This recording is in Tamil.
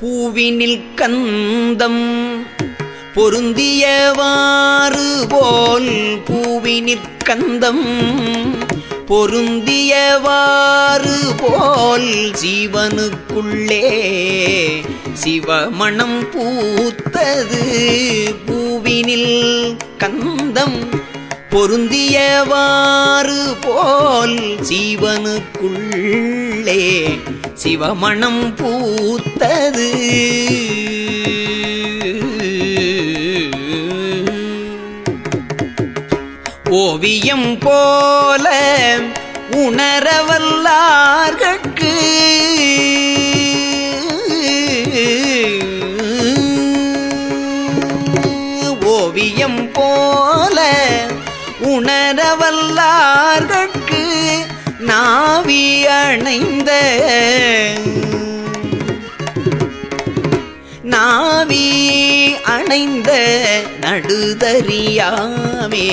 பூவினில் கந்தம். பொருந்தியவாறு போல் பூவினிற் கந்தம். பொருந்தியவாறு போல் ஜீவனுக்குள்ளே சிவமணம் பூத்தது. பூவினில் கந்தம். பொருந்தியவாறு போல் ஜீவனுக்குள்ளே சிவமணம் பூத்தது. ஓவியம் போல உணரவல்லார்கட்கு. ஓவியம் போல உணரவல்லார்கட்கு நாவி அணைந்த நாவி அணைந்த நடுதறியாமே.